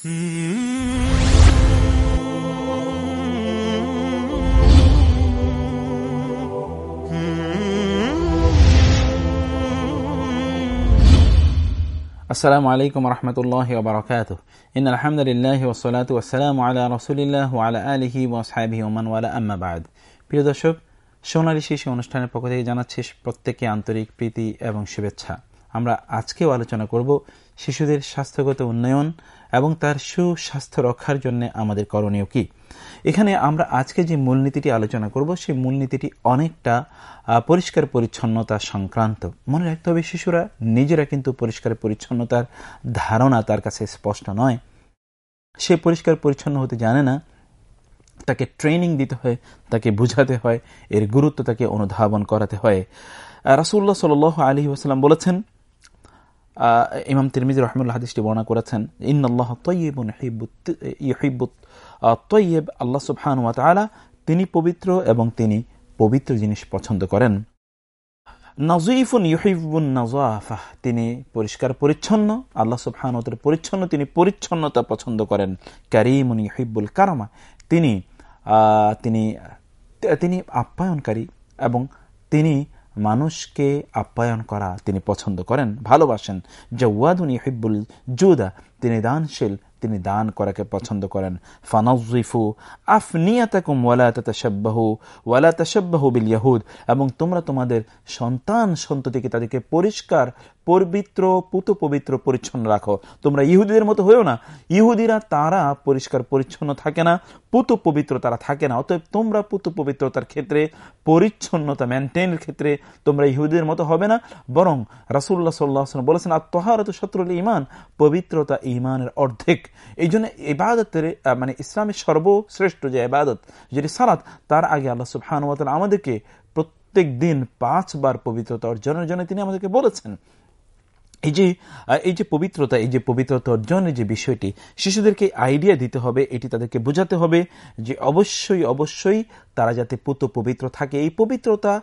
আসসালামু আলাইকুম রহমতুল্লাহ বারকাত ইন আলহামদুলিল্লাহ ওসলাত ওসালাম আল্লাহ রসুলিল্লাহ ওয়ালা আলহি ওসাহাবি ওমান ওয়ালা আম্মাবাদ প্রিয় দর্শক, সোনালী শিশু অনুষ্ঠানের পক্ষ থেকে জানাচ্ছে প্রত্যেকে আন্তরিক প্রীতি এবং শুভেচ্ছা। আমরা আজকেও আলোচনা করব শিশুদের স্বাস্থ্যগত উন্নয়ন এবং তার সুস্বাস্থ্য রক্ষার জন্য আমাদের করণীয় কি? এখানে আমরা আজকে যে মূলনীতিটি আলোচনা করব, সেই মূলনীতিটি অনেকটা পরিষ্কার পরিচ্ছন্নতা সংক্রান্ত। মনে রাখতে হবে শিশুরা, নিজেরা কিন্তু পরিষ্কার পরিচ্ছন্নতার ধারণা তার কাছে স্পষ্ট নয়। সে পরিষ্কার পরিচ্ছন্ন হতে জানে না, তাকে ট্রেনিং দিতে হয়, তাকে বুঝাতে হয়, এর গুরুত্ব তাকে অনুধাবন করাতে হয়। রাসুল্লাহ সাল আলী ওসালাম বলেছেন ইমাম তিরমিজ রহমুল্লাহ হাদিসটি বর্ণনা করেছেন ইন্নআল্লাহ তৈবুন ইহিবুত তৈব আল্লাহ সুবহান তিনি পবিত্র এবং তিনি পবিত্র জিনিস পছন্দ করেন। নজইফুন ইহিবুন নজাফাহ তিনি পরিষ্কার পরিচ্ছন্ন, আল্লাহ সুবহানতের পরিচ্ছন্ন, তিনি পরিচ্ছন্নতা পছন্দ করেন। ক্যারিমুন ইহিবুল কারামা তিনি তিনি তিনি আপ্যায়নকারী এবং তিনি মানুষকে আপ্যায়ন করা তিনি পছন্দ করেন ভালোবাসেন। জওয়াদুন ইহিবুল জুদা। তিনি দানশীল, তিনি দান করাকে পছন্দ করেন। ফানজিফু আফনিয়াতাকুম ওয়ালা ওয়ালা বিল ইয়াহুদ এবং তোমরা তোমাদের সন্তান সন্ততিকে তাদেরকে পরিষ্কার, পবিত্র পুত পবিত্র পরিচ্ছন্ন রাখো। তোমরা ইহুদিদের মতো হয়েও না। ইহুদিরা তারা পরিষ্কার, পরিচ্ছন্ন থাকে না পুত পবিত্র তারা থাকে না। অতএব তোমরা পুত পবিত্রতার ক্ষেত্রে, পরিচ্ছন্নতা মেনটেনের ক্ষেত্রে তোমরা ইহুদিদের মতো হবে না। বরং রাসুল্লাহ সাল্লাহ বলেছেন তহারত শত্রুল ইমান পবিত্রতা ইমানের অর্ধেক। এই জন্য ইবাদতের মানে ইসলামের সর্বশ্রেষ্ঠ যে ইবাদত, যেটি সালাত, তার আগে আল্লাহ সুবহান আমাদেরকে প্রত্যেক দিন পাঁচবার পবিত্রতা অর্জনের জন্য তিনি আমাদেরকে বলেছেন। এই যে এই যে পবিত্রতা, এই যে পবিত্রতা অর্জনের যে বিষয়টি, শিশুদেরকে আইডিয়া দিতে হবে, এটি তাদেরকে বোঝাতে হবে যে অবশ্যই অবশ্যই তারা যাতে পুত পবিত্র থাকে। এই পবিত্রতা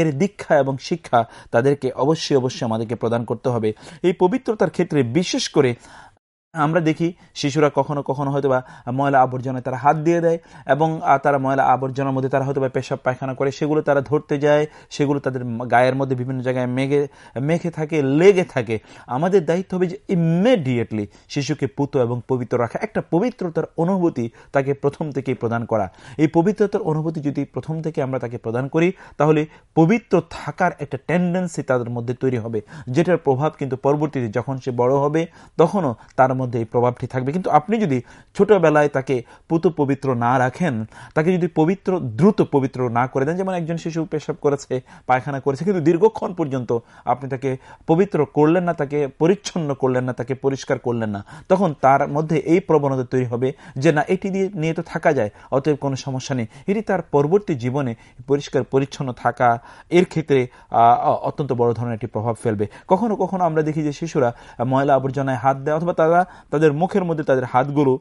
এর দীক্ষা এবং শিক্ষা তাদেরকে অবশ্যই অবশ্যই আমাদেরকে প্রদান করতে হবে। এই পবিত্রতার ক্ষেত্রে বিশেষ করে আমরা দেখি শিশুরা কখনো কখনো হয়তো বা ময়লা আবর্জনায় তারা হাত দিয়ে দেয় এবং তারা ময়লা আবর্জনার মধ্যে তারা হয়তো বা পেশাব পায়খানা করে, সেগুলো তারা ধরতে যায়, সেগুলো তাদের গায়ের মধ্যে বিভিন্ন জায়গায় মেঘে মেখে থাকে, লেগে থাকে। আমাদের দায়িত্ব হবে যে ইমিডিয়েটলি শিশুকে পুত এবং পবিত্র রাখা, একটা পবিত্রতার অনুভূতি তাকে প্রথম থেকেই প্রদান করা। এই পবিত্রতার অনুভূতি যদি প্রথম থেকে আমরা তাকে প্রদান করি, তাহলে পবিত্র থাকার একটা টেন্ডেন্সি তাদের মধ্যে তৈরি হবে, যেটার প্রভাব কিন্তু পরবর্তীতে যখন সে বড় হবে, তখনও তার মধ্যে মধ্যে এই প্রভাবটি থাকবে। কিন্তু আপনি যদি ছোটবেলায় তাকে পুত পবিত্র না রাখেন, তাকে যদি পবিত্র, দ্রুত পবিত্র না করে দেন, যেমন একজন শিশু পেশাব করেছে, পায়খানা করেছে, কিন্তু দীর্ঘক্ষণ পর্যন্ত আপনি তাকে পবিত্র করলেন না, তাকে পরিচ্ছন্ন করলেন না, তাকে পরিষ্কার করলেন না, তখন তার মধ্যে এই প্রবণতা তৈরি হবে যে, না, এটি দিয়ে নিয়ে তো থাকা যায়, অতএব কোনো সমস্যা নেই। এটি তার পরবর্তী জীবনে পরিষ্কার, পরিচ্ছন্ন থাকা, এর ক্ষেত্রে অত্যন্ত বড় ধরনের একটি প্রভাব ফেলবে। কখনো কখনো আমরা দেখি যে, শিশুরা ময়লা আবর্জনায় হাত দেয়, অথবা তারা তাদের মুখের মধ্যে তাদের হাতগুলো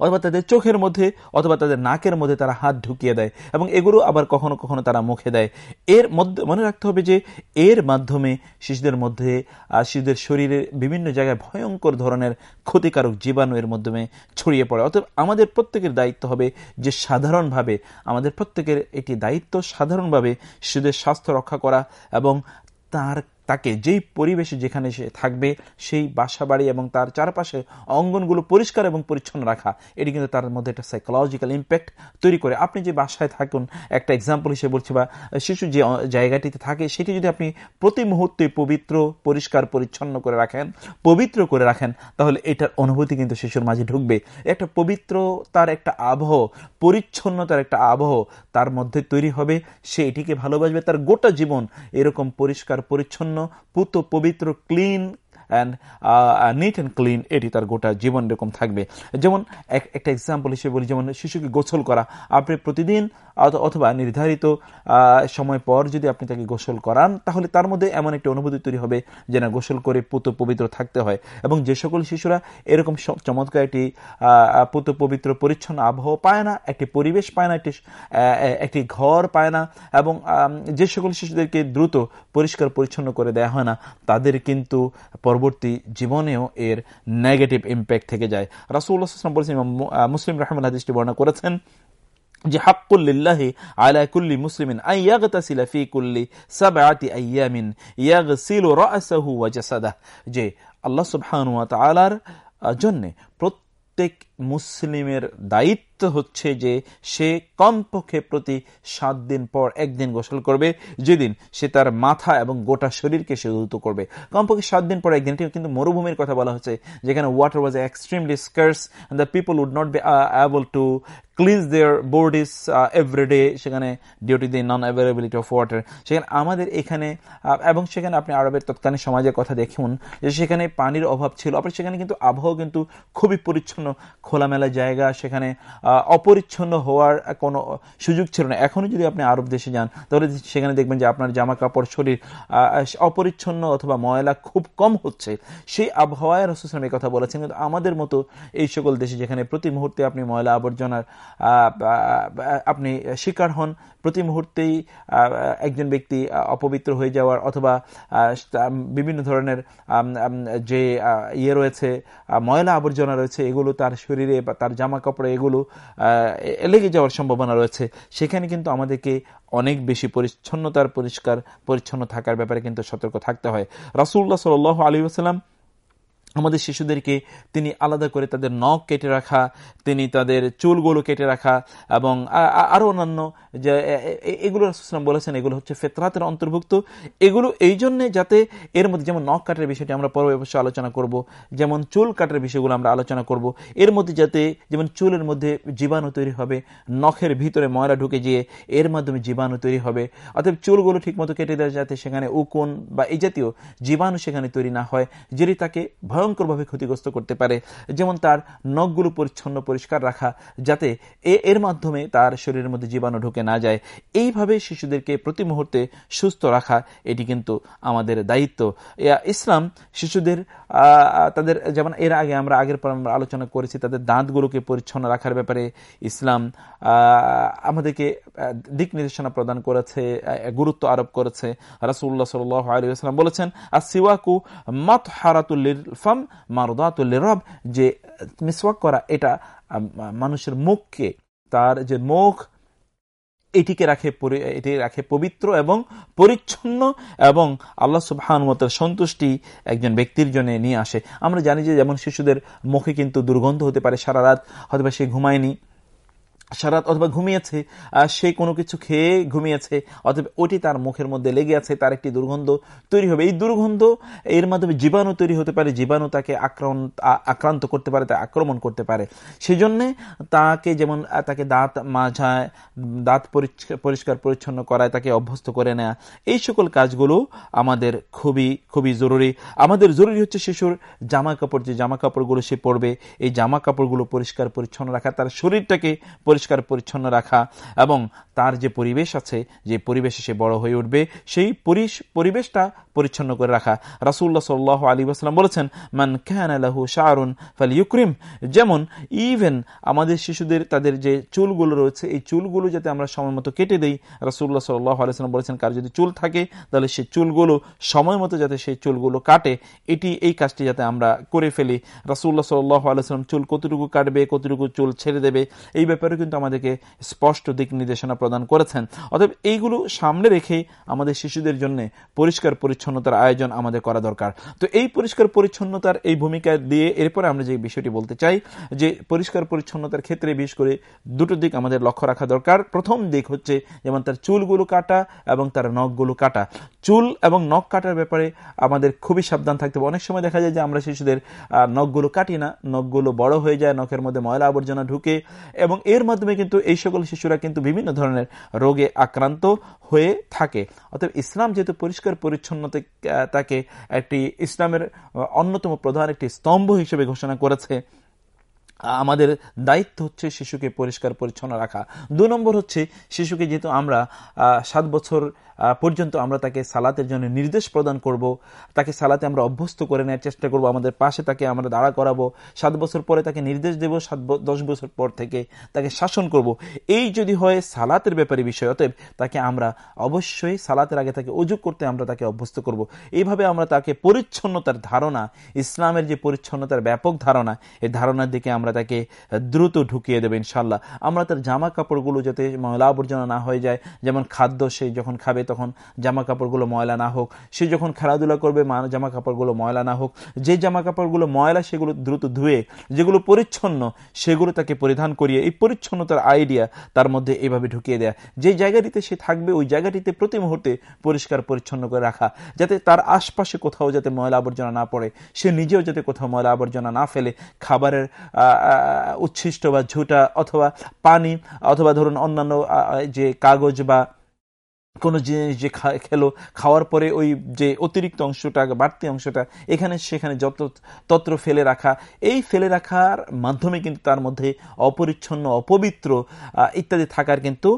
অথবা তাদের চোখের মধ্যে, অথবা তাদের নাকের মধ্যে তারা হাত ঢুকিয়ে দেয় এবং এগুলো আবার কখনো কখনো তারা মুখে দেয়। এর মধ্যে, মনে রাখতে হবে যে এর মাধ্যমে শিশুদের মধ্যে শিশুদের শরীরে বিভিন্ন জায়গায় ভয়ঙ্কর ধরনের ক্ষতিকারক জীবাণু এর মাধ্যমে ছড়িয়ে পড়ে। অতএব আমাদের প্রত্যেকের দায়িত্ব হবে যে সাধারণভাবে, আমাদের প্রত্যেকের একটি দায়িত্ব সাধারণভাবে শিশুদের স্বাস্থ্য রক্ষা করা এবং তার তাকে যেই পরিবেশে যেখানে সে থাকবে, সেই বাসা বাড়ি এবং তার চারপাশে অঙ্গনগুলো পরিষ্কার এবং পরিচ্ছন্ন রাখা, এটি কিন্তু তার মধ্যে একটা সাইকোলজিক্যাল ইম্প্যাক্ট তৈরি করে। আপনি যে বাসায় থাকুন, একটা এক্সাম্পল হিসেবে বলছি বা শিশু যে জায়গাটিতে থাকে, সেটি যদি আপনি প্রতি মুহূর্তে পবিত্র, পরিষ্কার, পরিচ্ছন্ন করে রাখেন, পবিত্র করে রাখেন, তাহলে এটার অনুভূতি কিন্তু শিশুর মাঝে ঢুকবে। একটা পবিত্র তার একটা আবহ, পরিচ্ছন্নতার একটা আবহ তার মধ্যে তৈরি হবে, সে এটিকে ভালোবাসবে, তার গোটা জীবন এরকম পরিষ্কার, পরিচ্ছন্ন পুত পবিত্র clean and neat and clean এটি তার গোটা জীবন এরকম থাকবে। যেমন একটা এক্সাম্পল হিসেবে বলি, যেমন শিশুকে গোসল করা। আপনি প্রতিদিন অথবা নির্ধারিত সময় পর যদি আপনি তাকে গোসল করান, তাহলে তার মধ্যে এমন একটি অনুভূতি তৈরি হবে যে না গোসল করে পুত পবিত্র থাকতে হয়। এবং যে সকল শিশুরা এরকম চমৎকার একটি পুত পবিত্র পরিচ্ছন্ন আবহাওয়া পায় না, একটি পরিবেশ পায় না, একটি একটি ঘর পায় না, এবং যে সকল শিশুদেরকে দ্রুত পরিষ্কার পরিচ্ছন্ন করে দেওয়া হয় না, তাদের কিন্তু পরবর্তী জীবনেও এর নেগেটিভ ইম্প্যাক্ট থেকে যায়। রাসুল্লাহাম বলেছেন মুসলিম রহমান হাদিসটি বর্ণনা করেছেন যে হাক্কুল্লিল্লাহি আলা কুল্লি মুসলিমিন আই ইয়াগতাসিলা ফি কুল্লি সাবআতি আইয়ামিন ইয়াগসিলু রাসাহু ওয়া জাসাদাহ। যে, আল্লাহ সুবহানাহু ওয়া তাআলার জন্য প্রত্যেক মুসলিমের দায়িত্ব হচ্ছে যে সে কমপক্ষে প্রতি সাত দিন পর একদিন গোসল করবে। যেদিন সে তার মাথা এবং গোটা শরীরকে সে উদ্যুত করবে। কমপক্ষে সাত দিন পর একদিন। কিন্তু মরুভূমির কথা বলা হচ্ছে, যেখানে water was extremely scarce the people would not be able to cleanse their body is everyday সেখানে due to the non availability of water সেখানে আমাদের এখানে এবং সেখানে আপনি আরবের তৎকালীন সমাজের কথা দেখুন যে সেখানে পানির অভাব ছিল। আবার সেখানে কিন্তু আবহাওয়া কিন্তু খুবই পরিচ্ছন্ন খোলামেলা জায়গা, সেখানে অপরিচ্ছন্ন হওয়ার কোনো সুযোগ ছিল না। এখনও যদি আপনি আরব দেশে যান, তাহলে সেখানে দেখবেন যে আপনার জামা কাপড় শরীর অপরিচ্ছন্ন অথবা ময়লা খুব কম হচ্ছে। সেই আবহাওয়ায় রসুলাম এই কথা বলেছেন, কিন্তু আমাদের মতো এই সকল দেশে যেখানে প্রতি মুহূর্তে আপনি ময়লা আবর্জনার আপনি শিকার হন, প্রতি মুহূর্তেই একজন ব্যক্তি অপবিত্র হয়ে যাওয়ার অথবা বিভিন্ন ধরনের যে ইয়ে রয়েছে ময়লা আবর্জনা রয়েছে, এগুলো তার শরীরে বা তার জামা কাপড় এগুলো লেগে যাওয়ার সম্ভাবনা রয়েছে। সেখানে কিন্তু আমাদেরকে অনেক বেশি পরিচ্ছন্নতার পরিষ্কার, পরিচ্ছন্ন থাকার ব্যাপারে কিন্তু সতর্ক থাকতে হয়। রাসুল্লাহ সাল আলী আসসালাম আমাদের শিশুদেরকে তিনি আলাদা করে তাদের নখ কেটে রাখা, তিনি তাদের চুলগুলো কেটে রাখা এবং আরও অন্যান্য যে এগুলো রাসুসলাম বলেছেন, এগুলো হচ্ছে ফেতরাতের অন্তর্ভুক্ত। এগুলো এই জন্যে যাতে এর মধ্যে যেমন নখ কাটার বিষয়টি আমরা পরে অবশ্যই আলোচনা করব, যেমন চুল কাটার বিষয়গুলো আমরা আলোচনা করব, এর মধ্যে যাতে যেমন চুলের মধ্যে জীবাণু তৈরি হবে, নখের ভিতরে ময়লা ঢুকে গিয়ে এর মাধ্যমে জীবাণু তৈরি হবে, অতএব চুলগুলো ঠিকমতো কেটে দেওয়া যাতে সেখানে উকুন বা এই জাতীয় জীবাণু সেখানে তৈরি না হয়, যেটি তাকে ভয় ভয়ঙ্করভাবে ক্ষতিগ্রস্ত করতে পারে, যেমন তার নখগুলো পরিচ্ছন্ন পরিষ্কার রাখা, যাতে এর মাধ্যমে তার শরীরের মধ্যে জীবাণু ঢুকে না যায়। এইভাবে শিশুদেরকে প্রতি মুহূর্তে সুস্থ রাখা, এটি কিন্তু আমাদের দায়িত্ব। ইসলাম শিশুদের তাদের যেমন এর আগে আমরা আগের পর আমরা আলোচনা করেছি, তাদের দাঁতগুলোকে পরিচ্ছন্ন রাখার ব্যাপারে ইসলাম আমাদেরকে দিক নির্দেশনা প্রদান করেছে গুরুত্ব আরোপ করেছে। রাসুল্লাহ সাল আলী আসলাম বলেছেন আর সিওয়াকু মত হারাতুল্লির ফাম মারদাতুল্লি রব, যে মিসওয়াক করা, এটা মানুষের মুখকে, তার যে মুখ, এটিকে রাখে এটি রাখে পবিত্র এবং পরিচ্ছন্ন এবং আল্লাহ সুবাহানুমতের সন্তুষ্টি একজন ব্যক্তির জন্য নিয়ে আসে। আমরা জানি যে যেমন শিশুদের মুখে কিন্তু দুর্গন্ধ হতে পারে, সারা রাত হয়তো সে ঘুমায়নি সারাত অথবা ঘুমিয়েছে সে কোনো কিছু খেয়ে ঘুমিয়েছে অথবা ওটি তার মুখের মধ্যে লেগে আছে, তার একটি দুর্গন্ধ তৈরি হবে। এই দুর্গন্ধ এর মাধ্যমে জীবাণু তৈরি হতে পারে, জীবাণু তাকে আক্রান্ত আক্রান্ত করতে পারে তা আক্রমণ করতে পারে। সেই জন্যে তাকে যেমন তাকে দাঁত মাঝায়, দাঁত পরিষ্কার পরিচ্ছন্ন করায়, তাকে অভ্যস্ত করে নেয়া। এই সকল কাজগুলো আমাদের খুবই খুবই জরুরি। আমাদের জরুরি হচ্ছে শিশুর জামা কাপড়, যে জামা কাপড়গুলো সে পরবে, এই জামা কাপড়গুলো পরিষ্কার পরিচ্ছন্ন রাখা, তার শরীরটাকে পরিষ্কার পরিচ্ছন্ন রাখা এবং তার যে পরিবেশ আছে, যে পরিবেশে সে বড় হয়ে উঠবে, সেই পরিবেশটা পরিচ্ছন্ন করে রাখা। রাসুল্লাহ সাল্লাহ আলী আসলাম বলেছেন, মান খান আলাহু শাহরুন ফাল ইউক্রিম যেমন ইভেন আমাদের শিশুদের, তাদের যে চুলগুলো রয়েছে, এই চুলগুলো যাতে আমরা সময় মতো কেটে দিই রাসুল্লাহ সাল্লাহ আলাইসালাম বলেছেন, কার যদি চুল থাকে, তাহলে সে চুলগুলো সময় মতো যাতে সেই চুলগুলো কাটে। এটি এই কাজটি যাতে আমরা করে ফেলি। রাসুল্লাহ সাল্লাহ আলাইসালাম চুল কতটুকু কাটবে, কতটুকু চুল ছেড়ে দেবে, এই ব্যাপারে কিন্তু আমাদেরকে স্পষ্ট দিক নির্দেশনা প্রদান করেছেন। অতএব এইগুলো সামনে রেখে আমাদের শিশুদের জন্য পরিষ্কার পরিচ্ছন্নতার আয়োজন আমাদের করা দরকার। তো এই পরিষ্কার পরিচ্ছন্নতার এই ভূমিকা দিয়ে এরপরে আমরা যে বিষয়টি বলতে চাই, যে পরিষ্কার পরিচ্ছন্নতার ক্ষেত্রে বিশেষ করে দুটো দিক আমাদের লক্ষ্য রাখা দরকার। প্রথম দিক হচ্ছে যেমন তার চুলগুলো কাটা এবং তার নখগুলো কাটা। চুল এবং নখ কাটার ব্যাপারে আমাদের খুবই সাবধান থাকতে হবে। অনেক সময় দেখা যায় যে আমরা শিশুদের নখগুলো কাটি না, নখগুলো বড় হয়ে যায়, নখের মধ্যে ময়লা আবর্জনা ঢুকে এবং এর মাধ্যমে কিন্তু এই সকল শিশুরা কিন্তু বিভিন্ন ধরনের রোগে আক্রান্ত হয়ে থাকে। অতএব ইসলাম যেহেতু পরিষ্কার পরিচ্ছন্নতা তাকে একটি ইসলামের অন্যতম প্রধান একটি স্তম্ভ হিসেবে ঘোষণা করেছে। আমাদের দায়িত্ব হচ্ছে শিশুকে পরিষ্কার পরিচ্ছন্ন রাখা। দু নম্বর হচ্ছে শিশুকে যেহেতু আমরা সাত বছর পর্যন্ত আমরা তাকে সালাতের জন্য নির্দেশ প্রদান করব, তাকে সালাতে আমরা অভ্যস্ত করে নেওয়ার চেষ্টা করব, আমাদের পাশে তাকে আমরা দাঁড়া করাবো, সাত বছর পরে তাকে নির্দেশ দেব, সাত দশ বছর পর থেকে তাকে শাসন করব। এই যদি হয় সালাতের ব্যাপারে বিষয়, অতএব তাকে আমরা অবশ্যই সালাতের আগে তাকে অজু করতে আমরা তাকে অভ্যস্ত করব। এইভাবে আমরা তাকে পরিচ্ছন্নতার ধারণা, ইসলামের যে পরিচ্ছন্নতার ব্যাপক ধারণা, এই ধারণার দিকে আমরা তাকে দ্রুত ঢুকিয়ে দেবে ইনশাল্লাহ আমরা তার জামা কাপড়গুলো যাতে ময়লা আবর্জনা না হয়ে যায়, যেমন খাদ্য সে যখন খাবে তখন জামা কাপড়গুলো ময়লা না হোক, সে যখন খেলাধুলা করবে জামা কাপড়গুলো ময়লা না হোক, যে জামা কাপড়গুলো ময়লা সেগুলো দ্রুত ধুয়ে, যেগুলো পরিচ্ছন্ন, সেগুলো তাকে পরিধান করিয়ে, এই পরিচ্ছন্নতার আইডিয়া তার মধ্যে এভাবে ঢুকিয়ে দেয়া। যে জায়গাটিতে সে থাকবে, ওই জায়গাটিতে প্রতি মুহূর্তে পরিষ্কার পরিচ্ছন্ন করে রাখা, যাতে তার আশপাশে কোথাও যাতে ময়লা আবর্জনা না পড়ে, সে নিজেও যাতে কোথাও ময়লা আবর্জনা না ফেলে, খাবারের উচ্ছিষ্ট বা ঝুটা অথবা পানি অথবা ধরুন অন্যান্য যে কাগজ বা কোনো জিনিস যে খেলো, খাওয়ার পরে ওই যে অতিরিক্ত অংশটা, বাড়তি অংশটা, এখানে সেখানে যত তত্র ফেলে রাখা, এই ফেলে রাখার মাধ্যমে কিন্তু তার মধ্যে অপরিচ্ছন্ন, অপবিত্র ইত্যাদি থাকার কিন্তু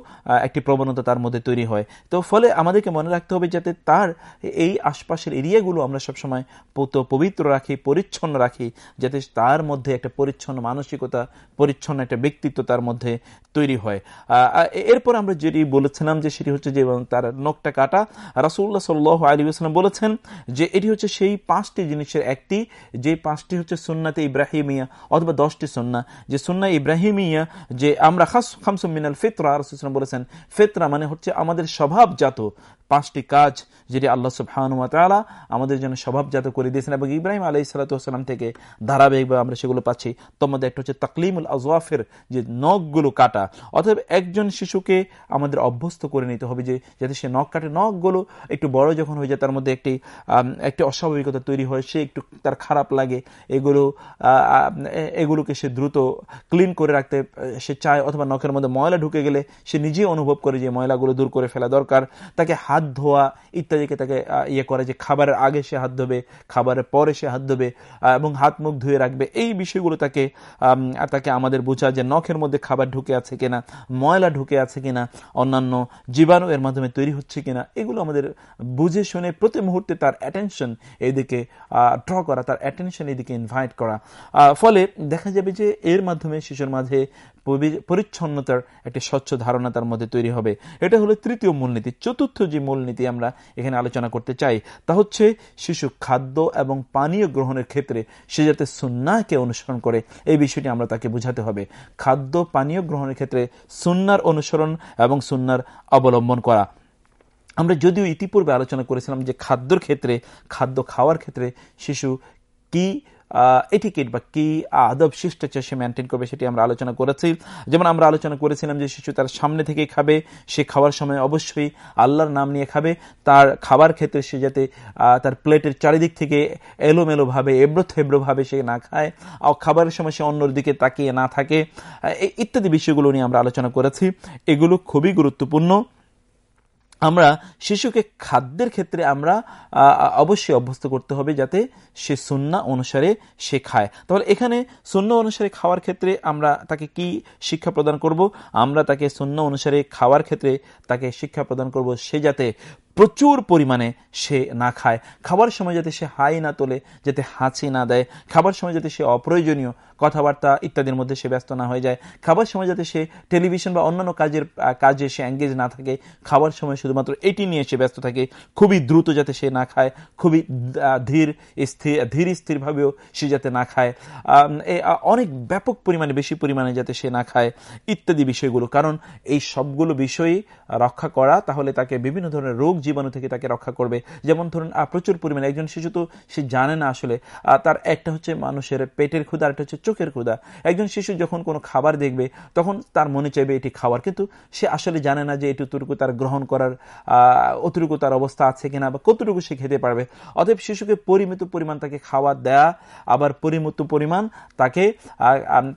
একটি প্রবণতা তার মধ্যে তৈরি হয়। তো ফলে আমাদেরকে মনে রাখতে হবে যাতে তার এই আশপাশের এরিয়াগুলো আমরা সবসময় পবিত্র রাখি, পরিচ্ছন্ন রাখি, যাতে তার মধ্যে একটা পরিচ্ছন্ন মানসিকতা, পরিচ্ছন্ন একটা ব্যক্তিত্ব তার মধ্যে তৈরি হয়। এরপর আমরা যেটি বলেছিলাম যে সেটি হচ্ছে যে তার নখটা কাটা। রাসুল্লাহ সাল্লাহ আলী আসলাম বলেছেন যে এটি হচ্ছে সেই পাঁচটি জিনিসের একটি, যে পাঁচটি হচ্ছে সুন্নাতে ইব্রাহিমিয়া অথবা দশটি সুন্না। যে সুন্না ইব্রাহিমিয়া, যে আমরা খাস খামসুম মিনাল ফিতরা রসুলাম বলেছেন, ফেতরা মানে হচ্ছে আমাদের স্বভাবজাত পাঁচটি কাজ যেটি আল্লাহ সুবহানুয়াতালা আমাদের জন্য স্বভাবজাত করে দিয়েছেন এবং ইব্রাহিম আলাই সালাতাম থেকে ধারাবাহিকভাবে আমরা সেগুলো পাচ্ছি। মধ্যে একটা হচ্ছে তাকলিমুল আজওয়াফের যে নখগুলো কাটা অথবা একজন শিশুকে আমাদের অভ্যস্ত করে নিতে হবে যে যাতে সে নখ কাটে। নখগুলো একটু বড় যখন হয়ে যায়, তার মধ্যে একটি একটি অস্বাভাবিকতা তৈরি হয়। সে একটু তার খারাপ লাগে। এগুলো এগুলোকে সে দ্রুত ক্লিন করে রাখতে সে চায় অথবা নখের মধ্যে ময়লা ঢুকে গেলে সে নিজেই অনুভব করে যে ময়লাগুলো দূর করে ফেলা দরকার। তাকে হাত ধোয়া ইত্যাদিকে তাকে ইয়ে করে যে খাবারের আগে সে হাত ধোবে, খাবারের পরে সে হাত ধোবে এবং হাত মুখ ধুয়ে রাখবে। এই বিষয়গুলো তাকে তাকে আমাদের বোঝা যে নখের মধ্যে খাবার ঢুকে আছে কিনা, ময়লা ঢুকে আছে কিনা, অন্যান্য জীবাণু এর মাধ্যমে তৈরি হচ্ছে কিনা, এগুলো আমাদের বুঝে শুনে প্রতি মুহূর্তে তার অ্যাটেনশন এদিকে ড্র করা, তার অ্যাটেনশন এদিকে ইনভাইট করা। ফলে দেখা যাবে যে এর মাধ্যমে শিশুর মাঝে পরিচ্ছন্নতার একটি স্বচ্ছ ধারণা তার মধ্যে তৈরি হবে। এটা হলো তৃতীয় মূলনীতি। চতুর্থ যে মূলনীতি আমরা এখানে আলোচনা করতে চাই, তা হচ্ছে শিশু খাদ্য এবং পানীয় গ্রহণের ক্ষেত্রে সে যাতে সুন্নাকে অনুসরণ করে, এই বিষয়টি আমরা তাকে বুঝাতে হবে। খাদ্য, পানীয় গ্রহণের ক্ষেত্রে সুন্নার অনুসরণ এবং সুন্নার অবলম্বন করা। আমরা যদিও ইতিপূর্বে আলোচনা করেছিলাম যে খাদ্যর ক্ষেত্রে, খাদ্য খাওয়ার ক্ষেত্রে শিশু কি এটিকেট বা কি আদব শিষ্টাচার সে মেনটেন করবে সেটি আমরা আলোচনা করেছি। যেমন আমরা আলোচনা করেছিলাম যে শিশু তার সামনে থেকে খাবে, সে খাওয়ার সময় অবশ্যই আল্লাহর নাম নিয়ে খাবে, তার খাবার ক্ষেত্রে সে যাতে তার প্লেটের চারিদিক থেকে এলোমেলোভাবে এব্রো থেব্রোভাবে সে না খায় খাবারের সময় সে অন্যর দিকে তাকিয়ে না থাকে ইত্যাদি বিষয়গুলো নিয়ে আমরা আলোচনা করেছি। এগুলো খুবই গুরুত্বপূর্ণ। আমরা শিশুকে খাদ্যের ক্ষেত্রে আমরা অবশ্যই অভ্যস্ত করতে হবে যাতে সে সুন্না অনুসারে সে খায়। তাহলে এখানে শূন্য অনুসারে খাওয়ার ক্ষেত্রে আমরা তাকে কি শিক্ষা প্রদান করব? আমরা তাকে শূন্য অনুসারে খাওয়ার ক্ষেত্রে তাকে শিক্ষা প্রদান করব সে যাতে প্রচুর পরিমাণে সে না খায়। খাবার সময় যাতে সে হাই না তোলে, যাতে হাঁচি না দেয়, খাবার সময় যাতে সে অপ্রয়োজনীয় কথাবার্তা ইত্যাদির মধ্যে সে ব্যস্ত না হয়ে যায়। খাবার সময় যাতে সে টেলিভিশন বা অন্যান্য কাজের কাজে সে অ্যাঙ্গেজ না থাকে। খাবার সময় শুধুমাত্র এটি নিয়ে সে ব্যস্ত থাকে। খুবই দ্রুত যাতে সে না খায়, খুবই ধীর, স্থির, ধীর স্থিরভাবেও সে যাতে না খায়। অনেক ব্যাপক পরিমাণে, বেশি পরিমাণে যাতে সে না খায় ইত্যাদি বিষয়গুলো। কারণ এই সবগুলো বিষয়ই রক্ষা করা, তাহলে তাকে বিভিন্ন ধরনের রোগ জীবাণু থেকে তাকে রক্ষা করবে। যেমন ধরুন প্রচুর পরিমাণে একজন শিশু তো সে জানে না আসলে তার একটা হচ্ছে মানুষের পেটের ক্ষুদা একটা হচ্ছে চোখের ক্ষুদা একজন শিশু যখন কোনো খাবার দেখবে, তখন তার মনে চাইবে এটি খাবার কিন্তু সে আসলে জানে না যে এটুকু তার গ্রহণ করার অতটুকু তার অবস্থা আছে কিনা বা কতটুকু সে খেতে পারবে। অতএব শিশুকে পরিমিত পরিমাণ তাকে খাবার দেয়া, আবার পরিমিত পরিমাণ তাকে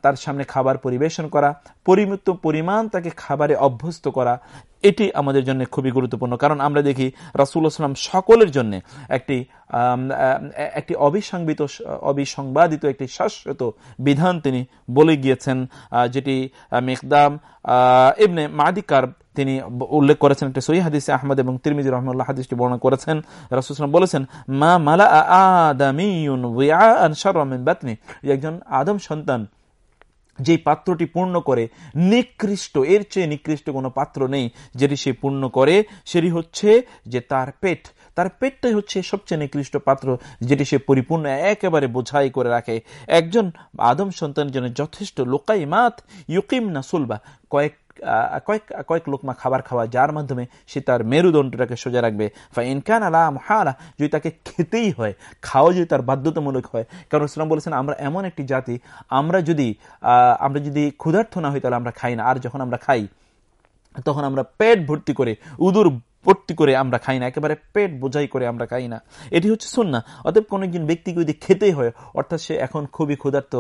তার সামনে খাবার পরিবেশন করা, পরিমিত পরিমাণ তাকে খাবারে অভ্যস্ত করা এটি আমাদের জন্য খুবই গুরুত্বপূর্ণ। কারণ আমরা দেখি রাসুল্লাহাম সকলের জন্য একটি একটি অবিসংবিত, অবিসংবাদিত একটি শাশ্বত বিধান তিনি বলে গিয়েছেন যেটি মেকদাম এমনি মাদিকার তিনি উল্লেখ করেছেন একটি সহি হাদিসে, আহমদ এবং তিরমিজি রহমুল্লাহ হাদিসটি বর্ণনা করেছেন। রাসুলাম বলেছেন, মা মালা আদামিউন একজন আদম সন্তান যে পাত্রটি পূর্ণ করে নিকৃষ্ট, এর চেয়ে নিকৃষ্ট কোনো পাত্র নেই যেটি সে পূর্ণ করে, সেটি হচ্ছে যে তার পেট। তার পেটটাই হচ্ছে সবচেয়ে নিকৃষ্ট পাত্র যেটি সে পরিপূর্ণ একেবারে বোঝাই করে রাখে। একজন আদম সন্তানের জন্য যথেষ্ট লোকাই মাত ইউকিম না সুলবা। কয়েক কয়েক কয়েক লোকমা খাবার খাওয়া যার মাধ্যমে সে তার মেরুদণ্ডটাকে সোজা রাখবে। ফা ইনকান আলা মহালা, যদি তাকে খেতেই হয়, খাওয়া যদি তার বাধ্যতামূলক হয়, কারণ ইসলাম বলেছেন আমরা এমন একটি জাতি, আমরা যদি আমরা যদি ক্ষুধার্থ না হই তাহলে আমরা খাই না। আর যখন আমরা খাই, তখন আমরা পেট ভর্তি করে উদুর ভর্তি করে আমরা খাই না, একেবারে পেট বোঝাই করে আমরা খাই না। এটি হচ্ছে না অতএব কোন একজন ব্যক্তিকে যদি খেতেই হয়, অর্থাৎ সে এখন খুবই ক্ষুধার্ত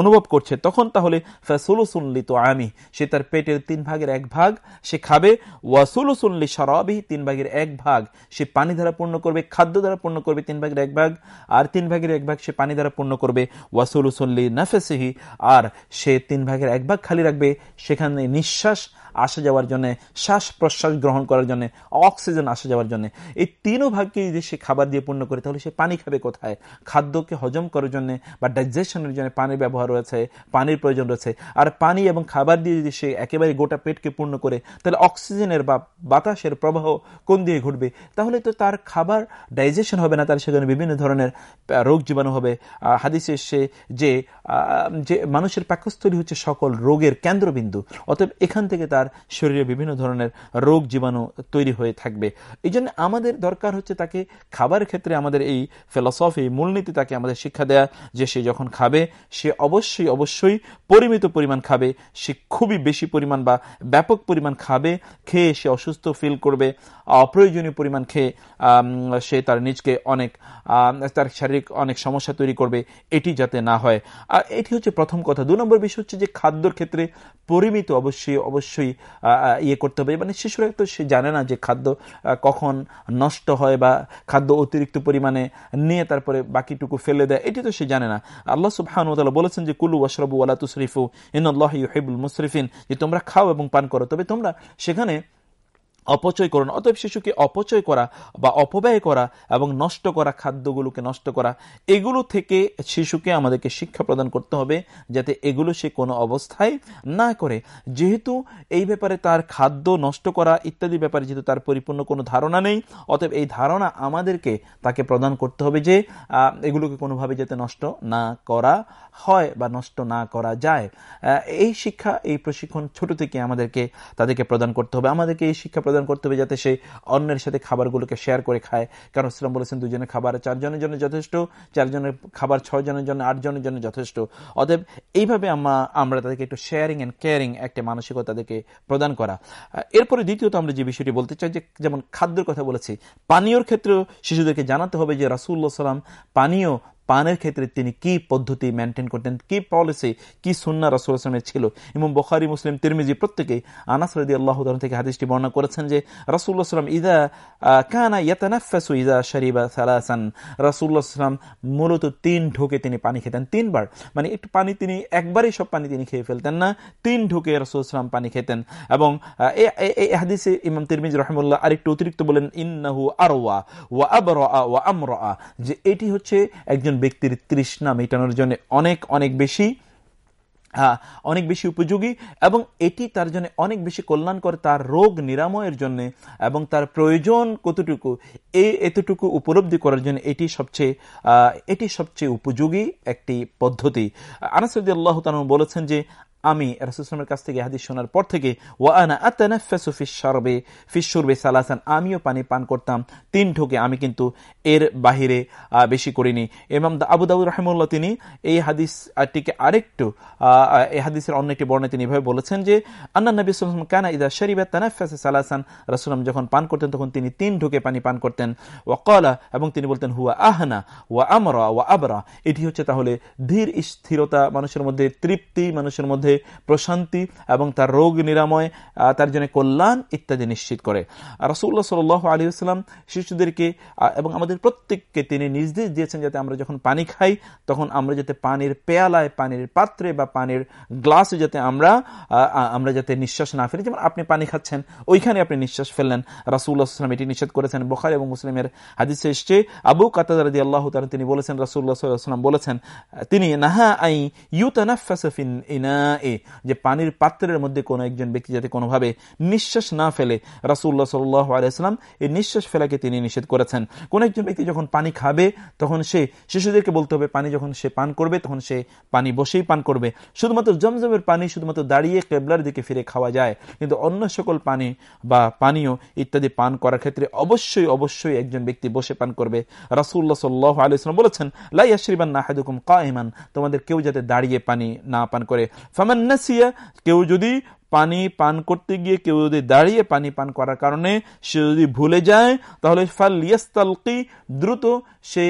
অনুভব করছে, তখন তাহলে ফ্যাসুলো শুনলি তো আমি সে তার পেটের তিন ভাগের এক ভাগ সে খাবে ওয়াসুলো শুনলি সরাবি তিন ভাগের এক ভাগ সে পানি দ্বারা পূর্ণ করবে, খাদ্য দ্বারা পূর্ণ করবে তিন ভাগের এক ভাগ, আর তিন ভাগের এক ভাগ সে পানি দ্বারা পূর্ণ করবে ওয়াসুলো শুনলি নাফেসিহি, আর সে তিন ভাগের এক ভাগ খালি রাখবে, সেখানে নিঃশ্বাস আসা যাওয়ার জন্য শ্বাস প্রশ্বাস গ্রহণ করার জন্য, অক্সিজেন আসা যাওয়ার জন্য, এই তিনও ভাগকে যদি সে খাবার দিয়ে পূর্ণ করে, তাহলে সে পানি খাবে কোথায়? খাদ্যকে হজম করার জন্য বা ডাইজেশনের জন্য পানির ব্যবহার রয়েছে, পানির প্রয়োজন রয়েছে। আর পানি এবং খাবার দিয়ে যদি সে একেবারে গোটা পেটকে পূর্ণ করে, তাহলে অক্সিজেনের বা বাতাসের প্রবাহ কোন দিয়ে ঘটবে? তাহলে তো তার খাবার ডাইজেশন হবে না, তার সেখানে বিভিন্ন ধরনের রোগ জীবাণু হবে। হাদিসে সে যে যে মানুষের পাকস্থলী হচ্ছে সকল রোগের কেন্দ্রবিন্দু। অতএব এখান থেকে তার শরীরে বিভিন্ন ধরনের রোগ জীবাণু তৈরি হয়ে থাকবে। এই জন্য আমাদের দরকার হচ্ছে তাকে খাবার ক্ষেত্রে আমাদের এই ফিলসফি মূলনীতি তাকে আমাদের শিক্ষা দেয়া যে সে যখন খাবে, সে অবশ্যই অবশ্যই পরিমিত পরিমাণ খাবে, সে খুবই বেশি পরিমাণ বা ব্যাপক পরিমাণ খাবে, খেয়ে সে অসুস্থ ফিল করবে, অপ্রয়োজনীয় পরিমাণ খেয়ে সে তার নিজকে অনেক তার শারীরিক অনেক সমস্যা তৈরি করবে, এটি যাতে না হয়। আর এটি হচ্ছে প্রথম কথা। দু নম্বর বিষয় হচ্ছে যে খাদ্যর ক্ষেত্রে পরিমিত অবশ্যই অবশ্যই ইয়ে করতে হবে। মানে শিশুরা তো সে জানে না যে খাদ্য কখন নষ্ট হয় বা খাদ্য অতিরিক্ত পরিমাণে নিয়ে তারপরে বাকিটুকু ফেলে দেয়, এটি তো সে জানে না। আল্লাহ সুবহান বলেছেন যে, কুলু ওয়াশরবু আলা তুসরিফু ইন আল্লাহ হেবুল মুসরিফিন যে তোমরা খাও এবং পান করো। তবে তোমরা সেখানে অপচয় করুন অতএব শিশুকে অপচয় করা বা অপব্যয় করা এবং নষ্ট করা, খাদ্যগুলোকে নষ্ট করা, এগুলো থেকে শিশুকে আমাদেরকে শিক্ষা প্রদান করতে হবে যাতে এগুলো সে কোনো অবস্থায় না করে। যেহেতু এই ব্যাপারে তার খাদ্য নষ্ট করা ইত্যাদি ব্যাপারে যেহেতু তার পরিপূর্ণ কোনো ধারণা নেই, অতএব এই ধারণা আমাদেরকে তাকে প্রদান করতে হবে যে এগুলোকে কোনোভাবে যাতে নষ্ট না করা হয় বা নষ্ট না করা যায়। এই শিক্ষা, এই প্রশিক্ষণ ছোট থেকে আমাদেরকে, তাদেরকে প্রদান করতে হবে। আমাদেরকে এই শিক্ষা প্রদান করতে হবে যাতে সে অন্যের সাথে খাবারগুলোকে শেয়ার করে খায়। কারণ ইসলাম বলেছেন, দুজনের খাবার চারজনের জন্য যথেষ্ট, চারজনের খাবার ছয় জনের জন্য, আটজনের জন্য যথেষ্ট। অতএব এইভাবে আমরা আমরা তাদেরকে একটু শেয়ারিং অ্যান্ড কেয়ারিং একটা মানসিকতা তাদেরকে প্রদান করা। এরপরে দ্বিতীয়ত আমরা যে বিষয়টি বলতে চাই, যে যেমন খাদ্যের কথা বলেছি, পানীয়র ক্ষেত্রেও শিশুদেরকে জানাতে হবে যে রাসুল্লাহ সাল্লাম পানীয় পানের ক্ষেত্রে তিনি কি পদ্ধতি মেনটেন করতেন, কি পলিসি কি সুন্না রসুল ছিল? এবং বখারি, মুসলিম, তিরমিজি প্রত্যেকেই আনাস রদি আল্লাহ থেকে হাদিসটি বর্ণনা করেছেন যে রাসুল্লাহ ইদা কানা ইয়াতানাফাসু ইদা শরিবা সালাসান। রাসুল্লাহ মূলত তিন ঢোকে তিনি পানি খেতেন, তিনবার। মানে একটু পানি তিনি, একবারই সব পানি তিনি খেয়ে ফেলতেন না, তিন ঢোকে রসুল সাল্লাম পানি খেতেন। এবং হাদিসে ইমাম তিরমিজ রহমুল্লাহ আরেকটু অতিরিক্ত বলেন, ইন্নাহু আরওয়া ওয়া আবরা ওয়া আমরা যে এটি হচ্ছে একজন ব্যক্তির তৃষ্ণা মেটানোর জন্য অনেক অনেক বেশি অনেক বেশি উপযোগী এবং এটি তার জন্য অনেক বেশি কল্যাণকর, তার রোগ নিরাময়ের জন্য এবং তার প্রয়োজন কতটুকু এই এতটুকু উপলব্ধি করার জন্য এটি সবচেয়ে এটি সবচেয়ে উপযোগী একটি পদ্ধতি। আনাসদি আল্লাহ বলেছেন যে আমি রাসুসলামের কাছ থেকে হাদিস শোনার পর থেকে ওয়ানা আতানাফাসু ফিসরবে ফিসুরবে সালাসান, আমিও পানি পান করতাম। তিন ঢোকে আমি কিন্তু এর বাহিরে বেশি করিনি। এবং আবু দাউদ রহমুল্লাহ তিনি এই হাদিসটিকে আরেকটু এই হাদিসের অন্য একটি বর্ণে তিনি এভাবে বলেছেন যে, আন্না নবী সাল্লাম কানা ইদা শরিবা তানাফাসে সালাসান। রাসুলাম যখন পান করতেন, তখন তিনি তিন ঢোকে পানি পান করতেন। ওয়াকলা এবং তিনি বলতেন, হুয়া আহনা, ওয়া আমরা, ওয়া আবরা। এটি হচ্ছে তাহলে ধীর স্থিরতা, মানুষের মধ্যে তৃপ্তি, মানুষের মধ্যে প্রশান্তি এবং তার রোগ নিরাময় তার জন্য কল্যাণ ইত্যাদি নিশ্চিত করে। রাসুল্লাহ সাল আলী আসসালাম শিশুদেরকে এবং আমাদের প্রত্যেককে তিনি নির্দেশ দিয়েছেন যাতে আমরা যখন পানি খাই, তখন আমরা যাতে পানির পেয়ালায়, পানির পাত্রে বা পানির গ্লাসে যাতে আমরা আমরা যাতে নিঃশ্বাস না ফেলি। যেমন আপনি পানি খাচ্ছেন, ওইখানে আপনি নিঃশ্বাস ফেললেন। রাসুল্লাহ আসলাম এটি নিষেধ করেছেন। বোখার এবং মুসলিমের হাদিসে এসছে, আবু কাতাদি আল্লাহ তালা তিনি বলেছেন রাসুল্লাহ সাল্লাম বলেছেন, তিনি, নাহা আই ইউতানাফিন ইনা এ যে পানির পাত্রের মধ্যে কোনো একজন ব্যক্তি যাতে কোনোভাবে নিঃশ্বাস না ফেলে রাসুল্লাহ সাল্লাহ আলাইসলাম এই নিঃশ্বাস ফেলাকে তিনি নিষেধ করেছেন। কোন একজন ব্যক্তি যখন পানি খাবে, তখন সে শিশুদেরকে বলতে হবে, পানি যখন সে পান করবে, তখন সে পানি বসেই পান করবে। শুধুমাত্র জমজমের পানি শুধুমাত্র দাঁড়িয়ে কেবলার দিকে ফিরে খাওয়া যায়, কিন্তু অন্য সকল পানি বা পানীয় ইত্যাদি পান করার ক্ষেত্রে অবশ্যই অবশ্যই একজন ব্যক্তি বসে পান করবে। রাসুল্লাহ সাল্লাহ আলিয়াল্লাম বলেছেন লাই আশরিবান নাহাদুকুম কায়মান তোমাদের কেউ যাতে দাঁড়িয়ে পানি না পান করে। ফামান্নাসিয়া, কেউ যদি পানি পান করতে গিয়ে, কেউ যদি দাঁড়িয়ে পানি পান করার কারণে সে যদি ভুলে যায়, তাহলে ফাল ইয়াস্তালকি দ্রুত সে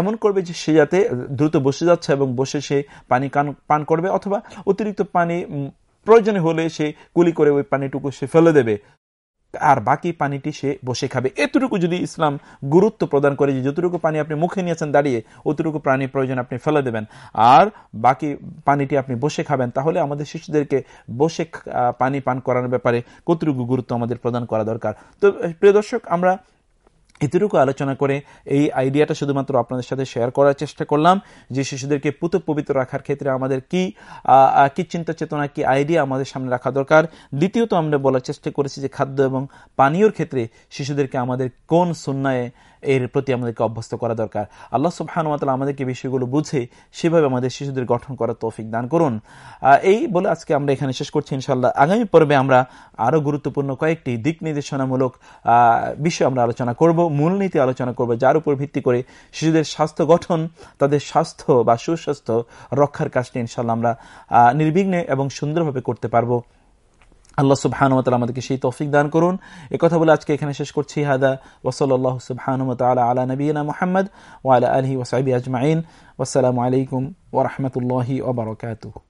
এমন করবে যে সে যাতে দ্রুত বসে যাচ্ছে এবং বসে সে পানি পান করবে অথবা অতিরিক্ত পানি প্রয়োজনে হলে সে কুলি করে ওই পানিটুকু সে ফেলে দেবে। আর বাকি পানিটি সে বসে খাবে। এতটুকু যদি ইসলাম গুরুত্ব প্রদান করে যে যতটুকু পানি আপনি মুখে নিয়েছেন দাঁড়িয়ে, অতটুকু প্রাণী প্রয়োজন আপনি ফেলে দেবেন। আর বাকি পানিটি আপনি বসে খাবেন, তাহলে আমাদের শিশুদেরকে বসে পানি পান করানোর ব্যাপারে কতটুকু গুরুত্ব আমাদের প্রদান করা দরকার। তো, প্রিয় দর্শক, আমরা এতটুকু আলোচনা করে এই আইডিয়াটা শুধুমাত্র আপনাদের সাথে শেয়ার করার চেষ্টা করলাম যে শিশুদেরকে পুত পবিত্র রাখার ক্ষেত্রে আমাদের কি কি চিন্তা চেতনা, কি আইডিয়া আমাদের সামনে রাখা দরকার। দ্বিতীয়ত আমরা বলার চেষ্টা করেছি যে খাদ্য এবং পানীয়র ক্ষেত্রে শিশুদেরকে আমাদের কোন সুন্নায় এর প্রতি আমাদেরকে অভ্যস্ত করা দরকার। আল্লাহ সুবাহানুমাতালা আমাদেরকে বিষয়গুলো বুঝে সেভাবে আমাদের শিশুদের গঠন করার তৌফিক দান করুন। এই বলে আজকে আমরা এখানে শেষ করছি ইনশাল্লাহ আগামী পর্বে আমরা আরও গুরুত্বপূর্ণ কয়েকটি দিক নির্দেশনামূলক বিষয় আমরা আলোচনা করব মূলনীতি আলোচনা করব, যার উপর ভিত্তি করে শিশুদের স্বাস্থ্য গঠন, তাদের স্বাস্থ্য বা সুস্বাস্থ্য রক্ষার কাজটি ইনশাল্লাহ আমরা নির্বিঘ্নে এবং সুন্দরভাবে করতে পারব। আল্লাহ সুবহান আমাদেরকে সেই তৌফিক দান করুন। এ কথা বলে আজকে এখানে শেষ করছি। হাদা ওসল্লাহ সুবহান আলা নবীনা মোহাম্মদ ওয়ালা আলহি ওসাইবি আজমাইন। ওসালামু আলাইকুম ওরহমতুল্লাহি ওবরকাতুহ